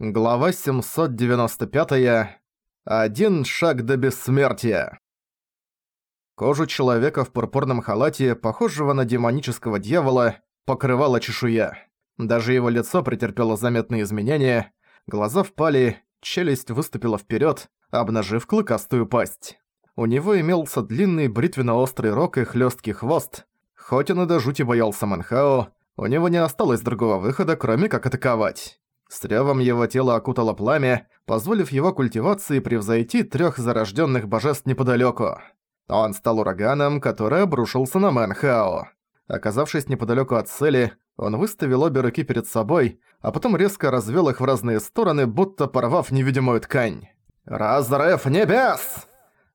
Глава 795. Один шаг до бессмертия. Кожу человека в пурпурном халате, похожего на демонического дьявола, покрывала чешуя. Даже его лицо претерпело заметные изменения, глаза впали, челюсть выступила вперед, обнажив клыкастую пасть. У него имелся длинный бритвенно-острый рог и хлесткий хвост. Хоть он и до жути боялся Манхао, у него не осталось другого выхода, кроме как атаковать. С рёвом его тело окутало пламя, позволив его культивации превзойти трёх зарождённых божеств неподалёку. Он стал ураганом, который обрушился на Мэнхао. Оказавшись неподалёку от цели, он выставил обе руки перед собой, а потом резко развел их в разные стороны, будто порвав невидимую ткань. «Разрыв небес!»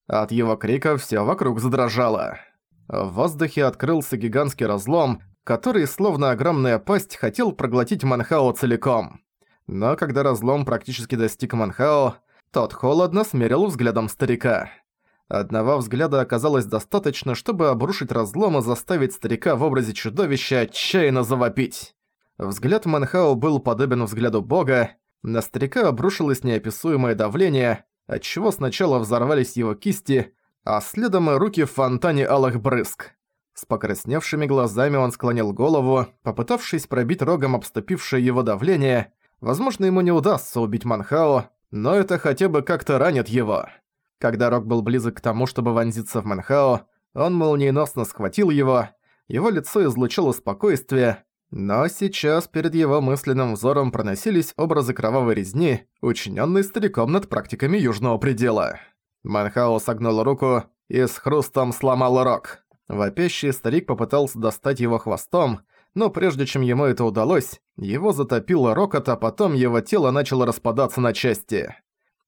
От его крика всё вокруг задрожало. В воздухе открылся гигантский разлом, который, словно огромная пасть, хотел проглотить Манхао целиком. Но когда разлом практически достиг Манхао, тот холодно смерил взглядом старика. Одного взгляда оказалось достаточно, чтобы обрушить разлом и заставить старика в образе чудовища отчаянно завопить. Взгляд Манхао был подобен взгляду бога, на старика обрушилось неописуемое давление, отчего сначала взорвались его кисти, а следом и руки в фонтане алых брызг. С покрасневшими глазами он склонил голову, попытавшись пробить рогом обступившее его давление, Возможно, ему не удастся убить Манхао, но это хотя бы как-то ранит его. Когда Рок был близок к тому, чтобы вонзиться в Манхао, он молниеносно схватил его, его лицо излучало спокойствие, но сейчас перед его мысленным взором проносились образы кровавой резни, учиненной стариком над практиками Южного Предела. Манхао согнул руку и с хрустом сломал Рок. Вопящий старик попытался достать его хвостом, но прежде чем ему это удалось, его затопило рокот, а потом его тело начало распадаться на части.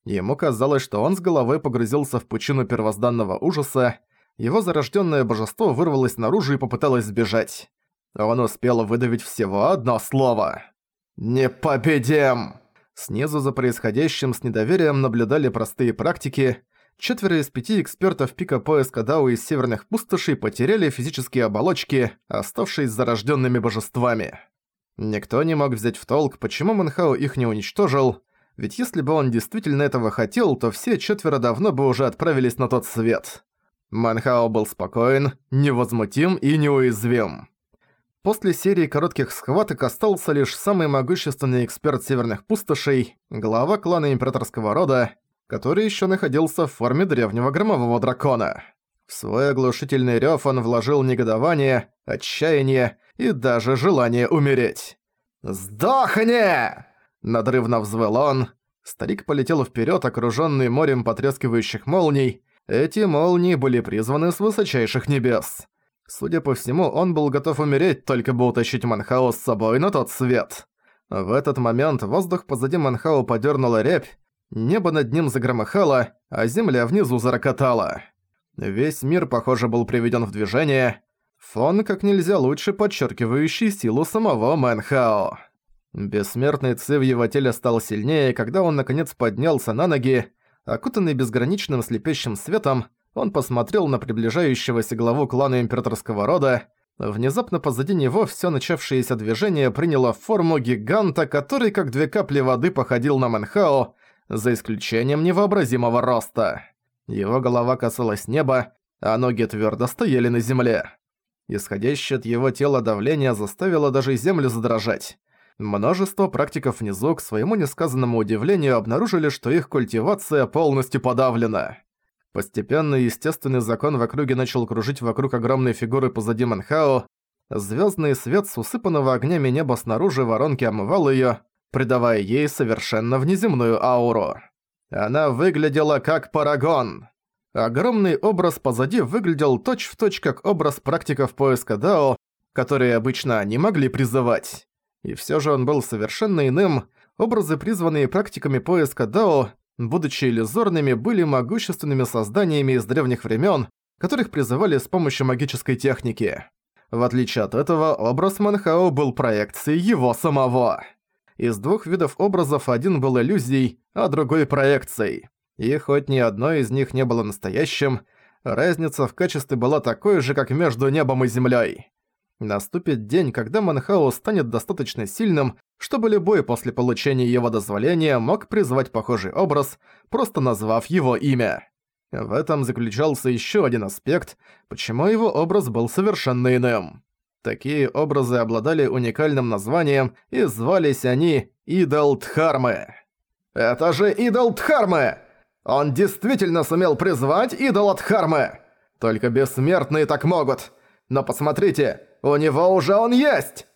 Ему казалось, что он с головой погрузился в пучину первозданного ужаса, его зарожденное божество вырвалось наружу и попыталось сбежать. Он успел выдавить всего одно слово. «Не победим!» Снизу за происходящим с недоверием наблюдали простые практики, четверо из пяти экспертов пика поиска Дау из северных пустошей потеряли физические оболочки, оставшись зарожденными божествами. Никто не мог взять в толк, почему Манхао их не уничтожил, ведь если бы он действительно этого хотел, то все четверо давно бы уже отправились на тот свет. Манхао был спокоен, невозмутим и неуязвим. После серии коротких схваток остался лишь самый могущественный эксперт северных пустошей, глава клана императорского рода, который еще находился в форме древнего громового дракона. В свой оглушительный рёв он вложил негодование, отчаяние и даже желание умереть. «Сдохни!» – надрывно взвыл он. Старик полетел вперед, окруженный морем потрескивающих молний. Эти молнии были призваны с высочайших небес. Судя по всему, он был готов умереть, только бы утащить Манхао с собой на тот свет. В этот момент воздух позади Манхао подернула рябь, Небо над ним загромыхало, а земля внизу зарокотала. Весь мир, похоже, был приведен в движение. Фон как нельзя лучше подчеркивающий силу самого Мэнхао. Бессмертный ци в его теле стал сильнее, когда он наконец поднялся на ноги. Окутанный безграничным слепящим светом, он посмотрел на приближающегося главу клана императорского рода. Внезапно позади него все начавшееся движение приняло форму гиганта, который как две капли воды походил на Мэнхао, за исключением невообразимого роста. Его голова касалась неба, а ноги твердо стояли на земле. Исходящее от его тела давление заставило даже землю задрожать. Множество практиков внизу, к своему несказанному удивлению, обнаружили, что их культивация полностью подавлена. Постепенно естественный закон в округе начал кружить вокруг огромной фигуры позади Манхао. Звездный свет с усыпанного огнями неба снаружи воронки омывал ее, придавая ей совершенно внеземную ауру. Она выглядела как парагон. Огромный образ позади выглядел точь-в-точь точь как образ практиков поиска Дао, которые обычно они могли призывать. И всё же он был совершенно иным, образы, призванные практиками поиска Дао, будучи иллюзорными, были могущественными созданиями из древних времен, которых призывали с помощью магической техники. В отличие от этого, образ Манхао был проекцией его самого. Из двух видов образов один был иллюзией, а другой проекцией. И хоть ни одно из них не было настоящим, разница в качестве была такой же, как между небом и землей. Наступит день, когда Манхао станет достаточно сильным, чтобы любой после получения его дозволения мог призвать похожий образ, просто назвав его имя. В этом заключался еще один аспект, почему его образ был совершенно иным. Такие образы обладали уникальным названием, и звались они «Идол Дхармы». «Это же Идол Дхармы! Он действительно сумел призвать Идола Дхармы! Только бессмертные так могут! Но посмотрите, у него уже он есть!»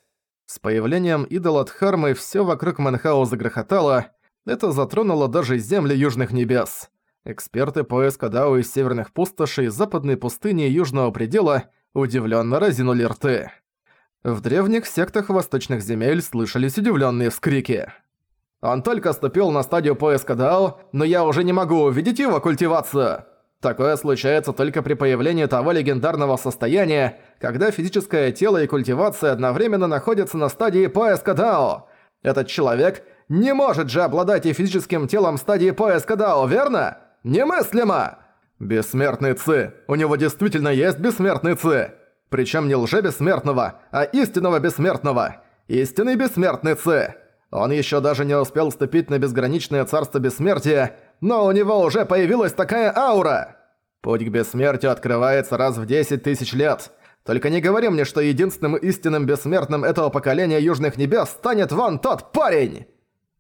С появлением идола Дхармы всё вокруг Манхао загрохотало, это затронуло даже земли Южных Небес. Эксперты поиска Дао из Северных Пустошей, Западной пустыни и Южного Предела удивленно разинули рты. В древних сектах Восточных Земель слышались удивленные вскрики. «Он только ступил на стадию поиска Дао, но я уже не могу увидеть его культивацию!» Такое случается только при появлении того легендарного состояния, когда физическое тело и культивация одновременно находятся на стадии поиска Дао. Этот человек не может же обладать и физическим телом стадии поиска Дао, верно? Немыслимо! Бессмертный Ци. У него действительно есть бессмертный Ци. Причем не лже-бессмертного, а истинного бессмертного. Истинный бессмертный Ци. Он еще даже не успел вступить на безграничное царство бессмертия, но у него уже появилась такая аура! Путь к бессмертию открывается раз в 10 тысяч лет. Только не говори мне, что единственным истинным бессмертным этого поколения Южных Небес станет вон тот парень!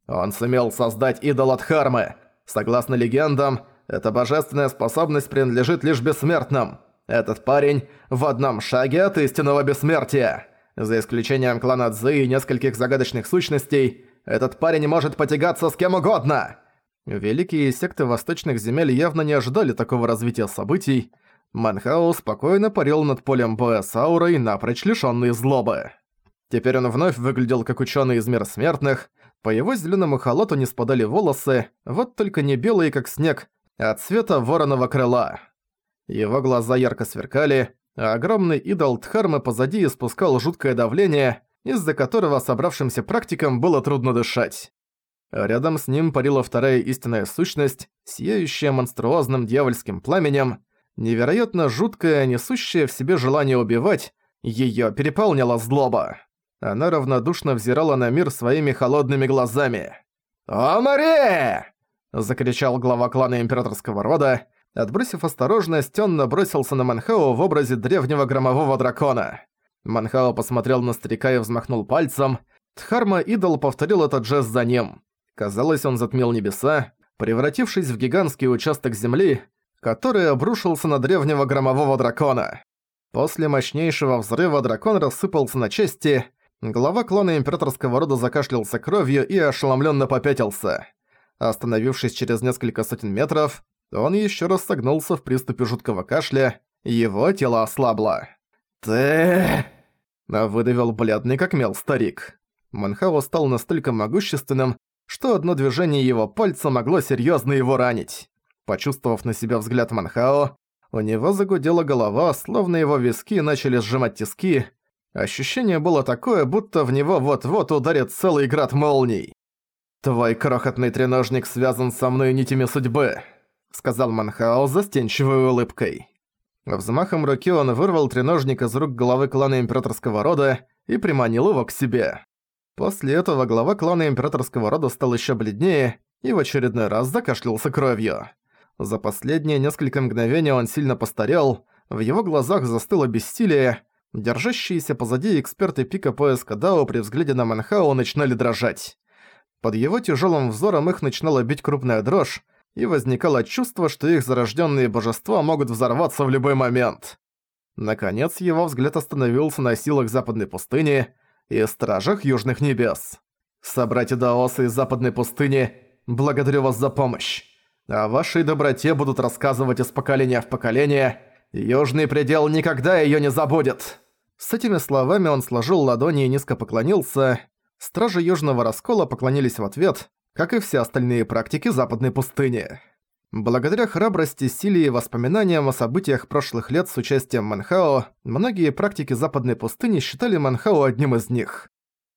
Он сумел создать идол Дхармы. Согласно легендам, эта божественная способность принадлежит лишь бессмертным. Этот парень в одном шаге от истинного бессмертия. За исключением клана Цзы и нескольких загадочных сущностей, этот парень может потягаться с кем угодно. Великие секты восточных земель явно не ожидали такого развития событий. Манхао спокойно парил над полем боя с аурой, напрочь лишённой злобы. Теперь он вновь выглядел как ученый из мира смертных, по его зеленому халату не спадали волосы, вот только не белые, как снег, а цвета вороного крыла. Его глаза ярко сверкали, а огромный идол Дхармы позади испускал жуткое давление, из-за которого собравшимся практикам было трудно дышать. Рядом с ним парила вторая истинная сущность, сияющая монструозным дьявольским пламенем, невероятно жуткая, несущая в себе желание убивать, её переполняла злоба. Она равнодушно взирала на мир своими холодными глазами. «О, Маре!» – закричал глава клана императорского рода. Отбросив осторожность, он набросился на Манхао в образе древнего громового дракона. Манхао посмотрел на старика и взмахнул пальцем. Дхарма-идол повторил этот жест за ним. Казалось, он затмил небеса, превратившись в гигантский участок земли, который обрушился на древнего громового дракона. После мощнейшего взрыва дракон рассыпался на части, глава клана императорского рода закашлялся кровью и ошеломленно попятился. Остановившись через несколько сотен метров, он еще раз согнулся в приступе жуткого кашля, его тело ослабло. «Ты...» – выдавил бледный как мел старик. Манхао стал настолько могущественным, что одно движение его пальца могло серьезно его ранить. Почувствовав на себя взгляд Манхао, у него загудела голова, словно его виски начали сжимать тиски. Ощущение было такое, будто в него вот-вот ударит целый град молний. «Твой крохотный треножник связан со мной нитями судьбы», — сказал Манхао застенчивой улыбкой. Взмахом руки он вырвал треножник из рук главы клана императорского рода и приманил его к себе. После этого глава клана императорского рода стал еще бледнее и в очередной раз закашлялся кровью. За последние несколько мгновений он сильно постарел, в его глазах застыло бессилие, держащиеся позади эксперты пика поиска Дао при взгляде на Манхао начинали дрожать. Под его тяжелым взором их начинала бить крупная дрожь, и возникало чувство, что их зарожденные божества могут взорваться в любой момент. Наконец его взгляд остановился на силах западной пустыни, и Стражах Южных Небес. Собратья Даосы из Западной пустыни, благодарю вас за помощь. О вашей доброте будут рассказывать из поколения в поколение. Южный предел никогда её не забудет. С этими словами он сложил ладони и низко поклонился. Стражи Южного Раскола поклонились в ответ, как и все остальные практики Западной пустыни. Благодаря храбрости, силе и воспоминаниям о событиях прошлых лет с участием Манхао, многие практики Западной пустыни считали Манхао одним из них.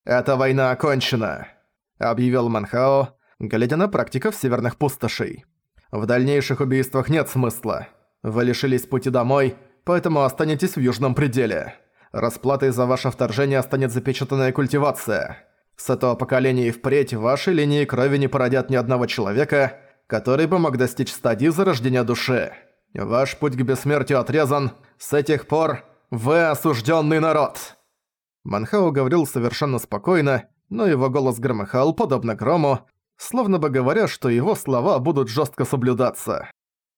«Эта война окончена», — объявил Манхао, глядя на практиков северных пустошей. «В дальнейших убийствах нет смысла. Вы лишились пути домой, поэтому останетесь в Южном пределе. Расплатой за ваше вторжение станет запечатанная культивация. С этого поколения и впредь ваши линии крови не породят ни одного человека, который бы мог достичь стадии зарождения души. Ваш путь к бессмертию отрезан. С этих пор вы осужденный народ!» Манхау говорил совершенно спокойно, но его голос громыхал, подобно грому, словно бы говоря, что его слова будут жестко соблюдаться.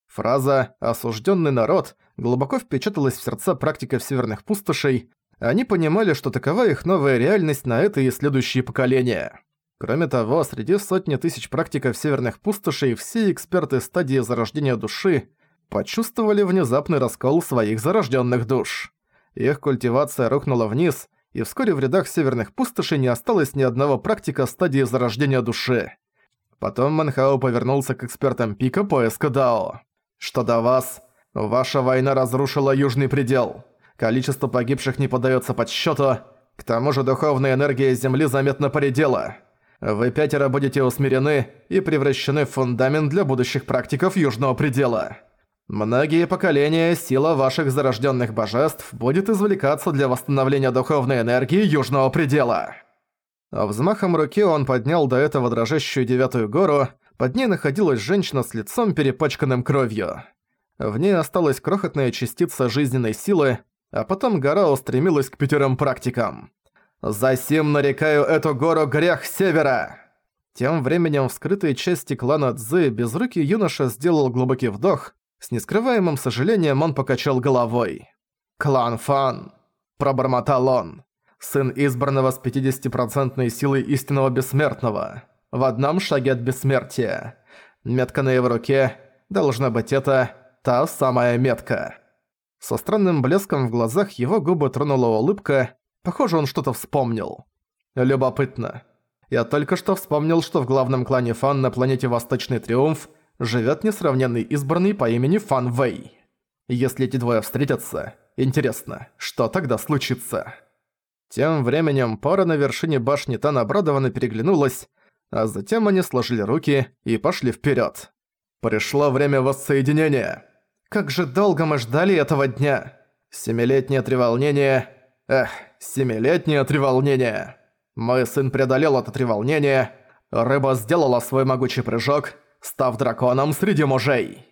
Фраза «осужденный народ» глубоко впечаталась в сердца практиков северных пустошей, они понимали, что такова их новая реальность на это и следующие поколения. Кроме того, среди сотни тысяч практиков северных пустошей все эксперты стадии зарождения души почувствовали внезапный раскол своих зарожденных душ. Их культивация рухнула вниз, и вскоре в рядах северных пустошей не осталось ни одного практика стадии зарождения души. Потом Манхао повернулся к экспертам пика поиска Дао. «Что до вас? Ваша война разрушила Южный предел. Количество погибших не подается подсчету. К тому же духовная энергия Земли заметно поредела. Вы пятеро будете усмирены и превращены в фундамент для будущих практиков Южного предела. Многие поколения сила ваших зарожденных божеств будет извлекаться для восстановления духовной энергии Южного предела. А взмахом руки он поднял до этого дрожащую девятую гору, под ней находилась женщина с лицом перепачканным кровью. В ней осталась крохотная частица жизненной силы, а потом гора устремилась к пятерым практикам. «Засим нарекаю эту гору грех севера!» Тем временем в скрытой части клана Цзы безрукий юноша сделал глубокий вдох, с нескрываемым сожалением он покачал головой. «Клан Фан!» – пробормотал он. «Сын избранного с 50% силой истинного бессмертного. В одном шаге от бессмертия. Метка на его руке. Должна быть это та самая метка». Со странным блеском в глазах его губы тронула улыбка. Похоже, он что-то вспомнил. Любопытно. Я только что вспомнил, что в главном клане Фан на планете Восточный Триумф живет несравненный избранный по имени Фан Вэй. Если эти двое встретятся, интересно, что тогда случится? Тем временем пара на вершине башни Тан обрадованно переглянулась, а затем они сложили руки и пошли вперед. Пришло время воссоединения. Как же долго мы ждали этого дня. Семилетнее треволнение... Эх, семилетнее треволнение. Мой сын преодолел это треволнение. Рыба сделала свой могучий прыжок, став драконом среди мужей.